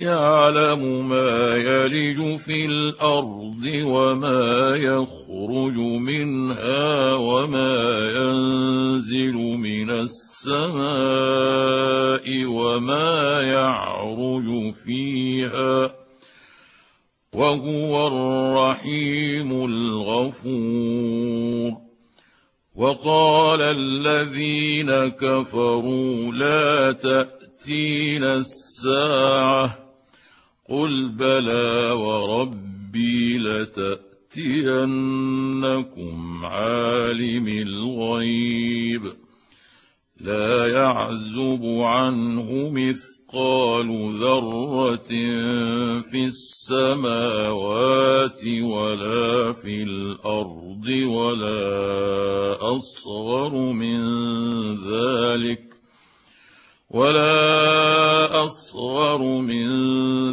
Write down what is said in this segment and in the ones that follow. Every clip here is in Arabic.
يعلم ما يلج في الأرض وما يخرج منها وما ينزل من السماء وما يعرج فيها وهو الرحيم الغفور. وقال الذين كفروا لا تأتينا الساعة قل بلى وربي لتاتينكم عالم الغيب لا يعزب عنه مثقال ذره في السماوات ولا في الأرض ولا اصغر من ذلك ولا أصغر من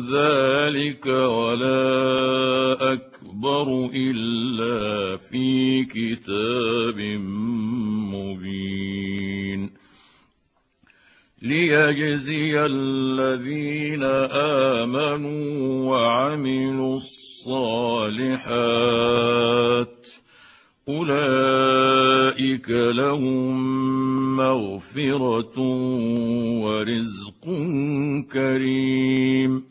ذلك ولا أكبر إلا في كتاب مبين. ليجزي الذين آمنوا وعملوا الصالحات أولئك لهم مغفرة ورزق كريم.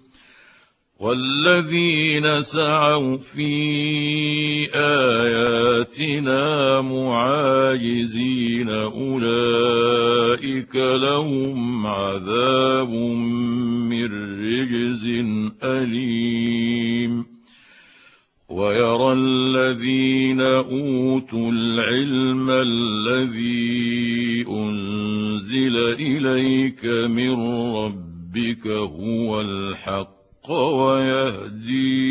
والذين سعوا في آياتنا معاجزين أولئك لهم عذاب من رجز أليم. ويرى الذين أوتوا العلم الذي أنزل إليك من ربك هو الحق ويهدي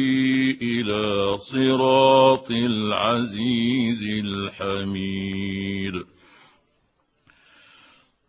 إلى صراط العزيز الحميد.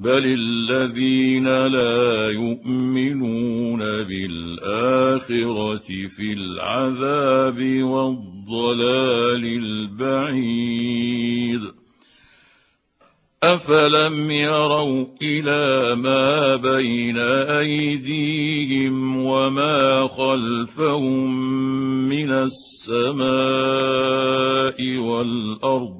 بل الذين لا يؤمنون بالاخره في العذاب والضلال البعيد افلم يروا إلى ما بين ايديهم وما خلفهم من السماء والارض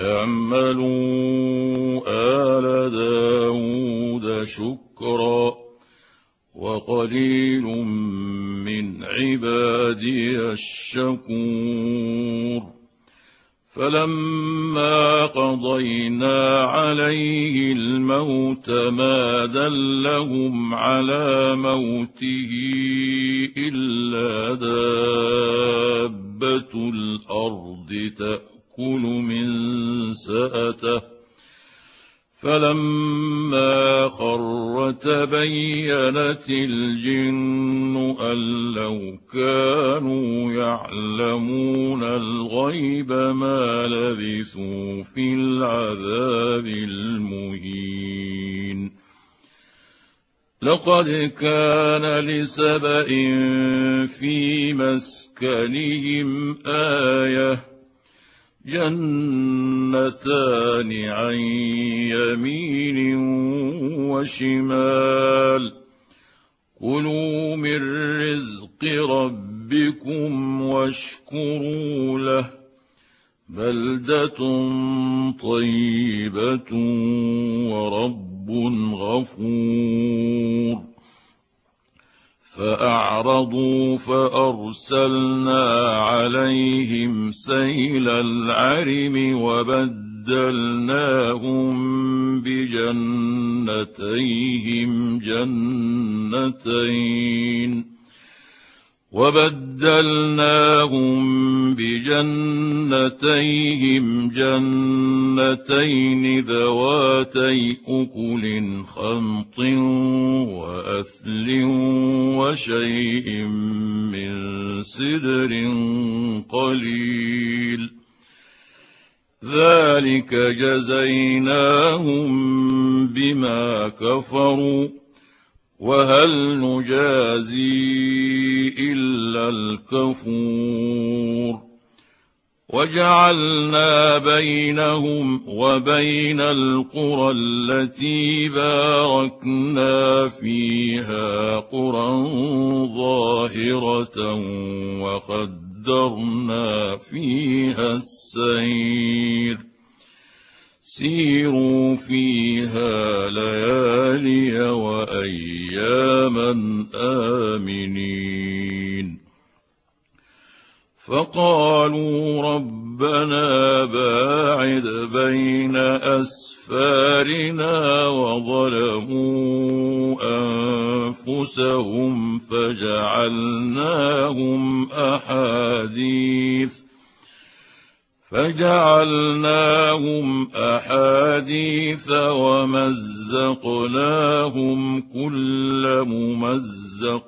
اعملوا آل داود شكرا وقليل من عبادي الشكور. فلما قضينا عليه الموت ما دلهم على موته إلا دابة الأرض تاكل ياكل من سأته. فلما خر تبينت الجن أن لو كانوا يعلمون الغيب ما لبثوا في العذاب المهين. لقد كان لسبأ في مسكنهم آية جنتان عن يمين وشمال. كلوا من رزق ربكم واشكروا له. بلدة طيبة ورب غفور. فأعرضوا فأرسلنا عليهم سيل العرم وبدلناهم بجنتيهم جنتين. وبدلناهم بجنتيهم جنتين ذواتي أكل خمط وأثل وشيء من سدر قليل. ذلك جزيناهم بما كفروا. وهل نجازي إلا الكفور وجعلنا بينهم وبين القرى التي باركنا فيها قرى ظاهرة وقدرنا فيها السير سيروا فيها ليالي وأياما آمنين. فقالوا ربنا باعد بين أسفارنا وظلموا أنفسهم فجعلناهم أحاديث. فجعلناهم أحاديث ومزقناهم كل ممزق.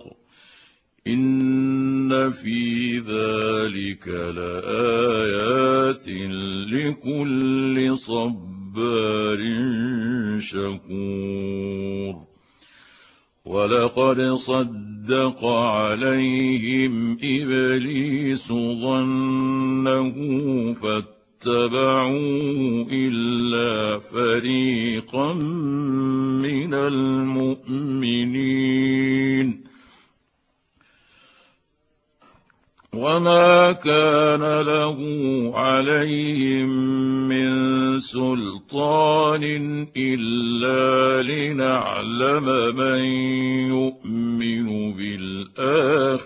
إن في ذلك لآيات لكل صبار شكور. ولقد صدق عليهم إبليس ظنه فاتبعوه إلا فريقا من المؤمنين. وما كان له عليهم من سلطان الا لنعلم من يؤمن بالاخره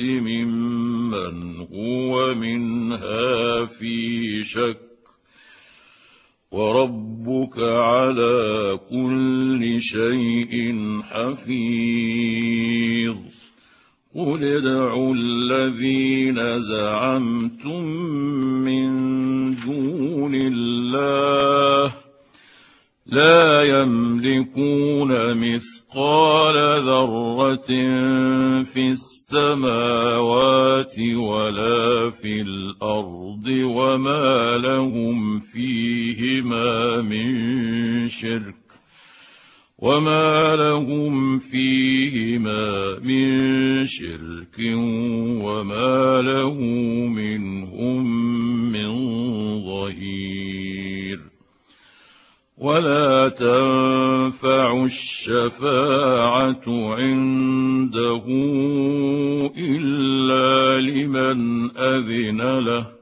ممن هو منها في شك وربك على كل شيء حفيظ قل ادعوا الذين زعمتم من دون الله لا يملكون مثقال ذره في السماوات ولا في الأرض وما لهم فيهما من شرك وما لهم فيهما من شرك وما له منهم من ظهير ولا تنفع الشفاعه عنده الا لمن اذن له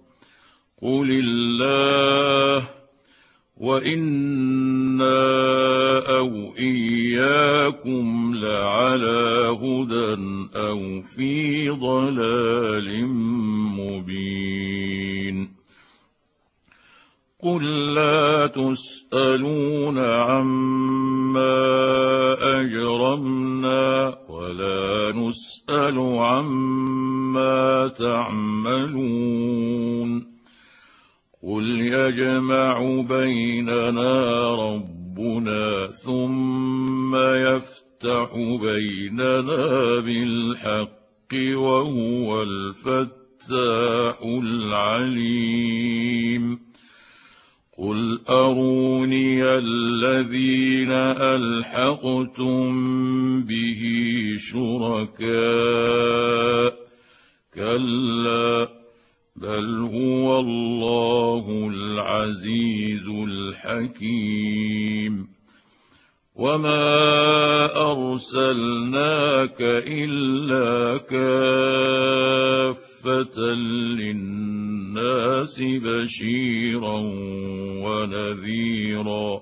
قل الله وأنا أو اياكم لعلى هدى أو في ضلال مبين قل لا تسالون عما اجرمنا ولا نسال عما تعملون قل يجمع بيننا ربنا ثم يفتح بيننا بالحق وهو الفتاح العليم قل اروني الذين الحقتم به شركاء كلا بل هو الله العزيز الحكيم وما ارسلناك الا كافه للناس بشيرا ونذيرا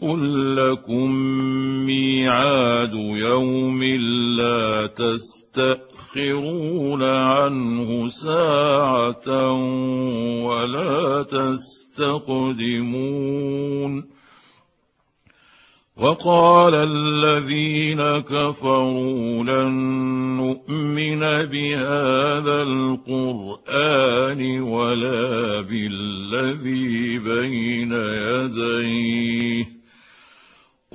قل لكم ميعاد يوم لا تستاخرون عنه ساعه ولا تستقدمون وقال الذين كفروا لن نؤمن بهذا القران ولا بالذي بين يديه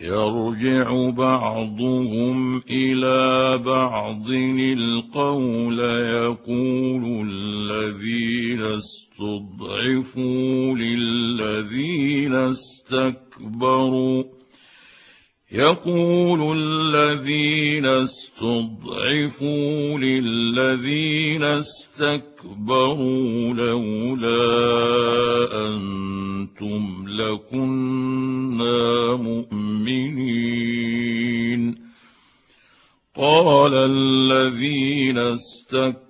يرجع بعضهم إلى بعض القول يقول الذين استضعفوا للذين استكبروا يقول الذين استضعفوا للذين استكبروا لولا أنتم لكنا مؤمنين. قال الذين استكبروا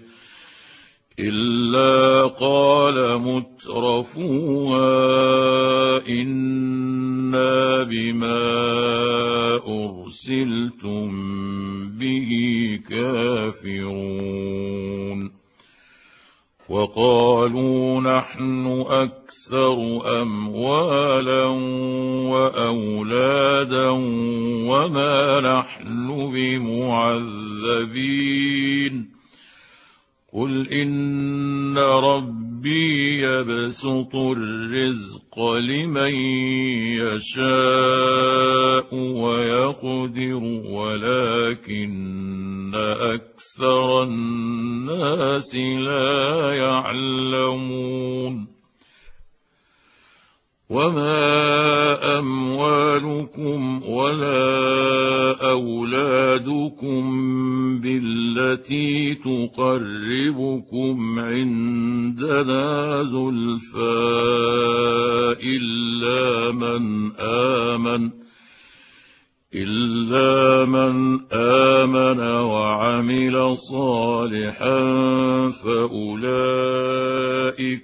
إلا قال مترفوها إنا بما أرسلتم به كافرون. وقالوا نحن أكثر أموالا وأولادا وما نحن بمعذبين. قل ان ربي يبسط الرزق لمن يشاء ويقدر ولكن أكثر الناس لا يعلمون وما اموالكم ولا اولادكم بالتي تقربكم عندنا زلفى الا من امن إلا من آمن وعمل صالحا فأولئك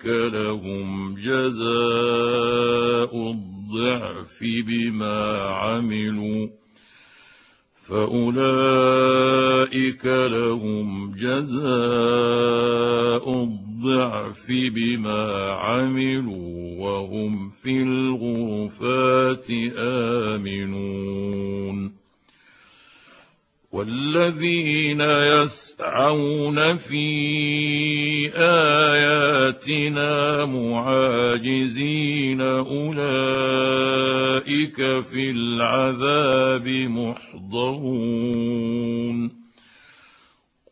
لهم جزاء الضعف بما عملوا فأولئك لهم جزاء الضعف بما عملوا وهم في الغرفات آمنون. والذين يسعون في آياتنا معاجزين أولئك في العذاب محضرون.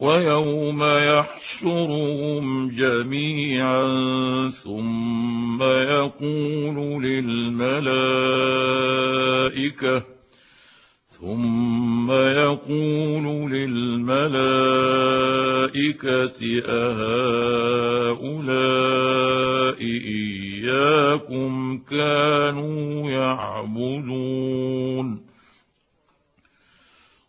ويوم يحشرهم جميعا ثم يقول للملائكة ثم يقول للملائكة أهؤلاء إياكم كانوا يعبدون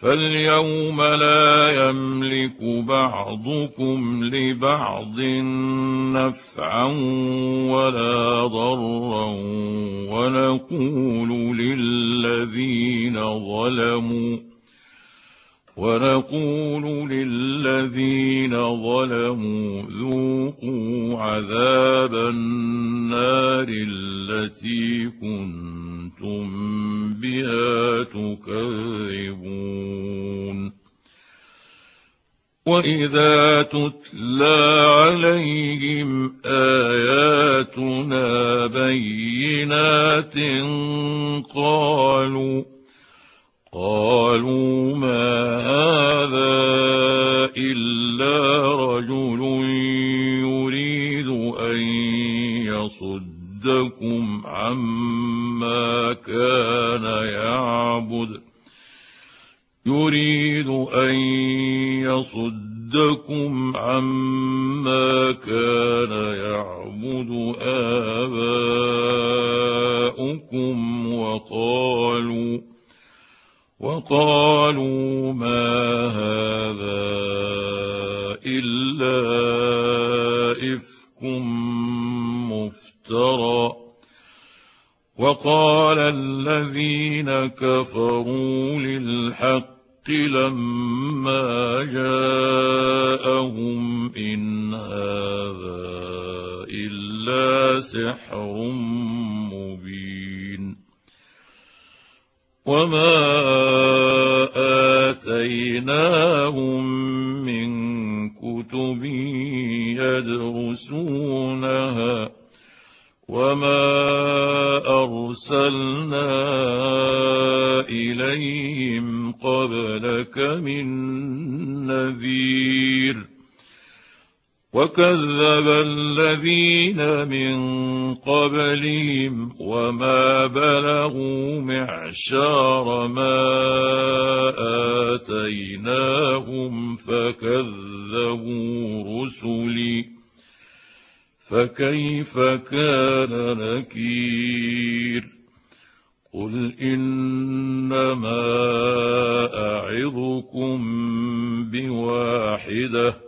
فاليوم لا يملك بعضكم لبعض نفعا ولا ضرا ونقول للذين ظلموا ونقول للذين ظلموا ذوقوا عذاب النار التي كنتم بها تكذبون. وإذا تتلى عليهم آياتنا بينات قالوا قالوا ما هذا إلا رجل يريد أن يصدكم عما كان يعبد. يريد أن يصدكم عما كان يعبد آباؤكم. وقالوا ما هذا إلا إفك مفترى. وقال الذين كفروا للحق لما جاءهم إن هذا إلا سحر مبين. وما وكذب الذين من قبلهم وما بلغوا معشار ما آتيناهم فكذبوا رسلي. فكيف كان نكير؟ قل إنما أعظكم بواحدة.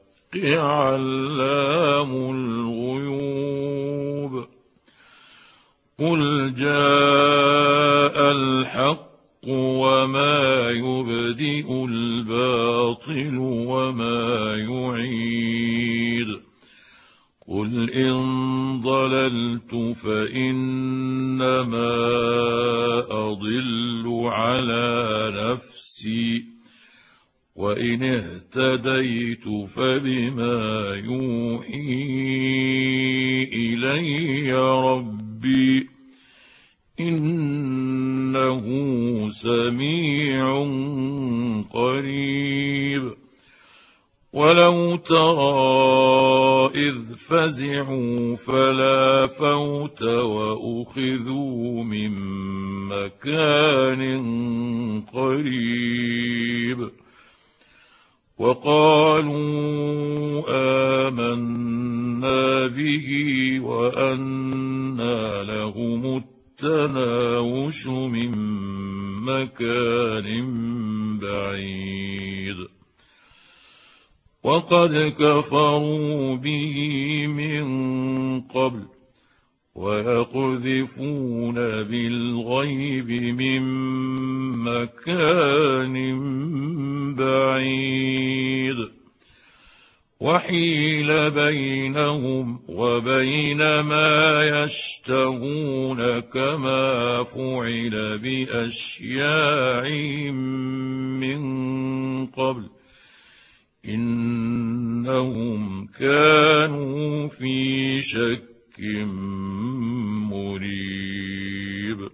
علام الغيوب. قل جاء الحق وما يبدئ الباطل وما يعيد. قل إن ضللت فإنما أضل على نفسي. وإن اهتديت فبما يوحي إلي ربي إنه سميع قريب. ولو ترى إذ فزعوا فلا فوت وأخذوا من مكان قريب. وقالوا آمنا به وانى لهم التناوش من مكان بعيد. وقد كفروا به من قبل ويقذفون بالغيب من مكان بعيد. وحيل بينهم وبين ما يشتهون كما فعل باشياعهم من قبل. إنهم كانوا في شك مريب.